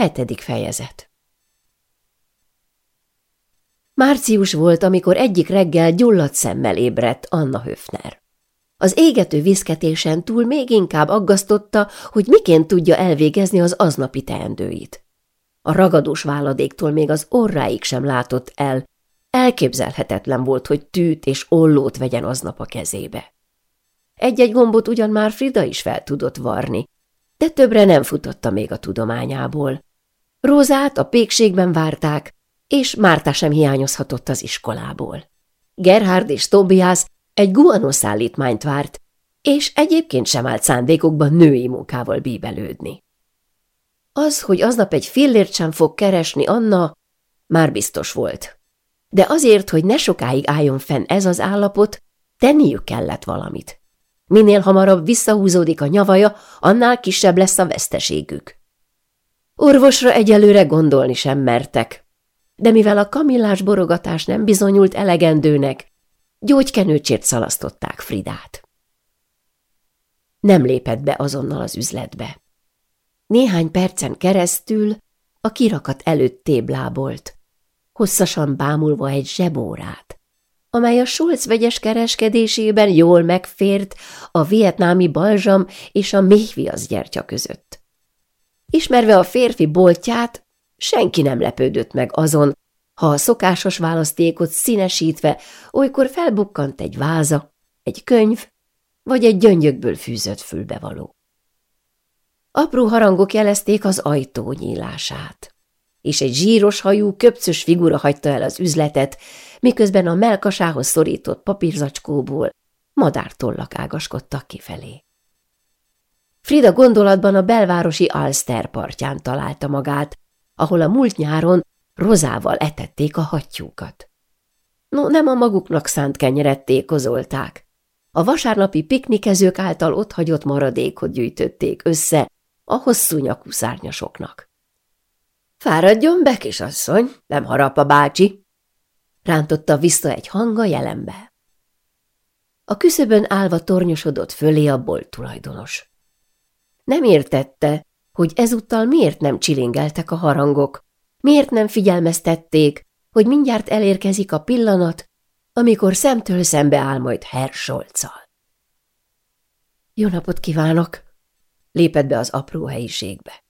Hetedik fejezet Március volt, amikor egyik reggel gyulladt szemmel ébredt Anna Höfner. Az égető viszketésen túl még inkább aggasztotta, hogy miként tudja elvégezni az aznapi teendőit. A ragadós váladéktól még az orráig sem látott el, elképzelhetetlen volt, hogy tűt és ollót vegyen aznap a kezébe. Egy-egy gombot ugyan már Frida is fel tudott varni, de többre nem futotta még a tudományából. Rózát a pékségben várták, és Márta sem hiányozhatott az iskolából. Gerhard és Tobias egy guanoszállítmányt várt, és egyébként sem állt szándékokban női munkával bíbelődni. Az, hogy aznap egy fillért sem fog keresni Anna, már biztos volt. De azért, hogy ne sokáig álljon fenn ez az állapot, tenniük kellett valamit. Minél hamarabb visszahúzódik a nyavaja, annál kisebb lesz a veszteségük. Orvosra egyelőre gondolni sem mertek, de mivel a kamillás borogatás nem bizonyult elegendőnek, gyógykenőcsért szalasztották Fridát. Nem lépett be azonnal az üzletbe. Néhány percen keresztül a kirakat előtt téblábolt, hosszasan bámulva egy zsebórát, amely a Schulz vegyes kereskedésében jól megfért a vietnámi balzsam és a méhviasz gyertya között. Ismerve a férfi boltját, senki nem lepődött meg azon, ha a szokásos választékot színesítve olykor felbukkant egy váza, egy könyv, vagy egy gyöngyökből fűzött fülbevaló. Apró harangok jelezték az ajtó nyílását, és egy zsíros hajú, köpcös figura hagyta el az üzletet, miközben a melkasához szorított papírzacskóból madártollak ágaskodtak kifelé. Frida gondolatban a belvárosi Alster partján találta magát, ahol a múlt nyáron rozával etették a hattyúkat. No, nem a maguknak szánt kenyeret tékozolták. A vasárnapi piknikezők által otthagyott maradékot gyűjtötték össze a hosszú nyakú szárnyasoknak. Fáradjon be, kisasszony, nem harap a bácsi, rántotta vissza egy hanga jelenbe. A küszöbön állva tornyosodott fölé a bolt tulajdonos. Nem értette, hogy ezúttal miért nem csilingeltek a harangok, miért nem figyelmeztették, hogy mindjárt elérkezik a pillanat, amikor szemtől szembe áll majd Herr Scholzal. Jó napot kívánok! lépett be az apró helyiségbe.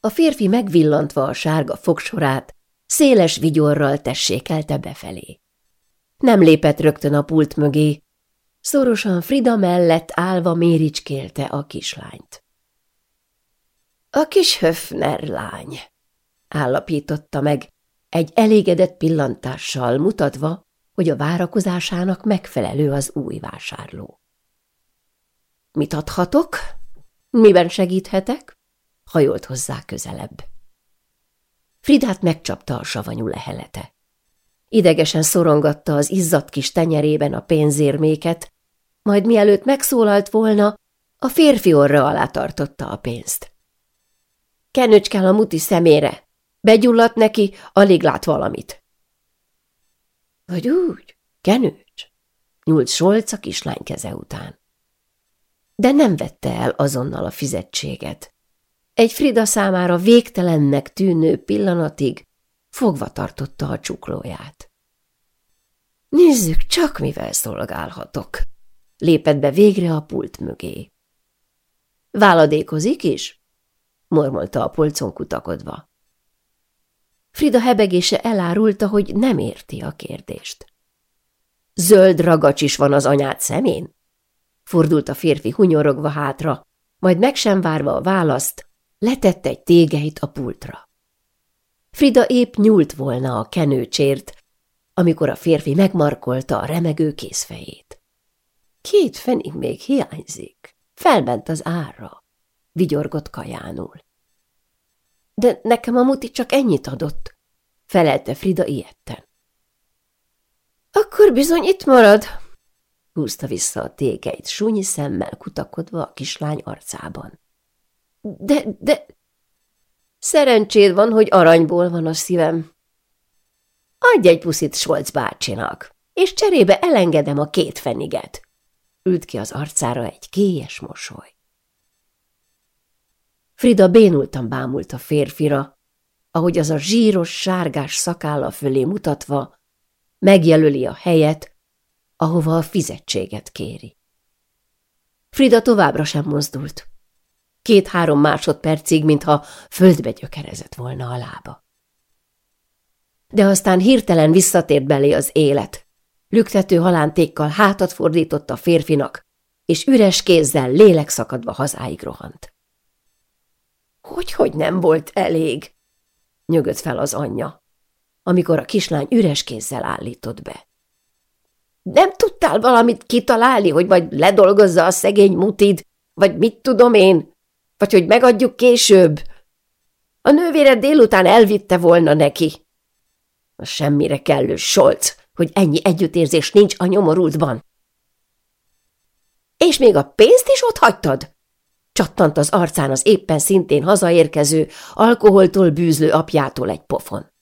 A férfi megvillantva a sárga fogsorát, széles vigyorral tessékelte befelé. Nem lépett rögtön a pult mögé, szorosan Frida mellett állva méricskélte a kislányt. A kis Höfner lány, állapította meg, egy elégedett pillantással mutatva, hogy a várakozásának megfelelő az új vásárló. Mit adhatok? Miben segíthetek? Hajolt hozzá közelebb. Fridát megcsapta a savanyú lehelete. Idegesen szorongatta az izzadt kis tenyerében a pénzérméket, majd mielőtt megszólalt volna, a férfi orra alá tartotta a pénzt. Kenőcskál a muti szemére. Begyulladt neki, alig lát valamit. Vagy úgy, kenőcs, nyúlt Solc a kislány keze után. De nem vette el azonnal a fizetséget. Egy Frida számára végtelennek tűnő pillanatig fogva tartotta a csuklóját. Nézzük csak, mivel szolgálhatok, lépett be végre a pult mögé. Váladékozik is? mormolta a polcon kutakodva. Frida hebegése elárulta, hogy nem érti a kérdést. Zöld ragacs is van az anyád szemén? Fordult a férfi hunyorogva hátra, majd meg sem várva a választ, letette egy tégeit a pultra. Frida épp nyúlt volna a kenőcsért, amikor a férfi megmarkolta a remegő kézfejét. Két fenig még hiányzik, felment az ára, vigyorgott kajánul. De nekem a muti csak ennyit adott, felelte Frida ilyetten. Akkor bizony itt marad, húzta vissza a tégeit, súnyi szemmel kutakodva a kislány arcában. De, de... Szerencséd van, hogy aranyból van a szívem. Adj egy puszit Solc bácsinak, és cserébe elengedem a két feniget. Ült ki az arcára egy kélyes mosoly. Frida bénultan bámult a férfira, ahogy az a zsíros, sárgás szakálla fölé mutatva megjelöli a helyet, ahova a fizetséget kéri. Frida továbbra sem mozdult. Két-három másodpercig, mintha földbe gyökerezett volna a lába. De aztán hirtelen visszatért belé az élet. Lüktető halántékkal hátat fordított a férfinak, és üres kézzel lélekszakadva hazáig rohant. Hogy, hogy nem volt elég? nyögött fel az anyja, amikor a kislány üres kézzel állított be. Nem tudtál valamit kitalálni, hogy majd ledolgozza a szegény mutid, vagy mit tudom én, vagy hogy megadjuk később? A nővére délután elvitte volna neki. A semmire kellő solc, hogy ennyi együttérzés nincs a nyomorultban. És még a pénzt is ott hagytad? Csattant az arcán az éppen szintén hazaérkező, alkoholtól bűzlő apjától egy pofon.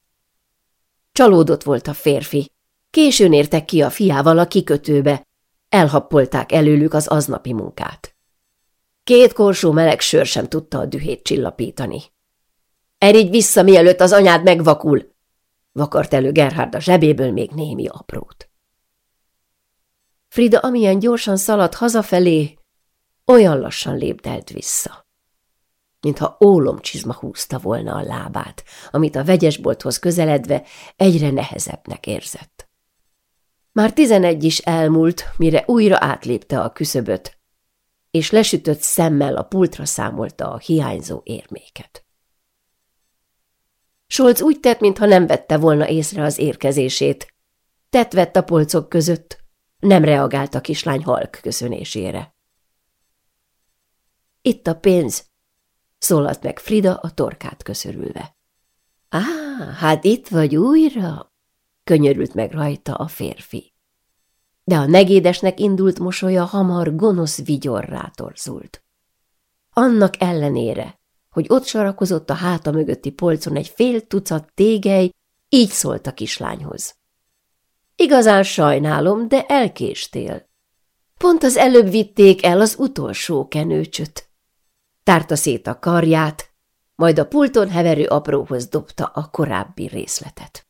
Csalódott volt a férfi. Későn értek ki a fiával a kikötőbe. Elhappolták előlük az aznapi munkát. Két korsó meleg sör sem tudta a dühét csillapítani. Erigy vissza, mielőtt az anyád megvakul! Vakart elő Gerhard a zsebéből még némi aprót. Frida amilyen gyorsan szaladt hazafelé, olyan lassan lépdelt vissza. Mintha ólomcsizma húzta volna a lábát, amit a vegyesbolthoz közeledve egyre nehezebbnek érzett. Már tizenegy is elmúlt, mire újra átlépte a küszöböt, és lesütött szemmel a pultra számolta a hiányzó érméket. Solc úgy tett, mintha nem vette volna észre az érkezését. Tett vett a polcok között, nem reagált a kislány halk köszönésére. Itt a pénz, szólalt meg Frida a torkát köszörülve. Á, hát itt vagy újra, könyörült meg rajta a férfi. De a negédesnek indult mosolya hamar gonosz vigyorrá torzult. Annak ellenére, hogy ott sarakozott a háta mögötti polcon egy fél tucat tégely, így szólt a kislányhoz. Igazán sajnálom, de elkéstél. Pont az előbb vitték el az utolsó kenőcsöt. Tárta szét a karját, majd a pulton heverő apróhoz dobta a korábbi részletet.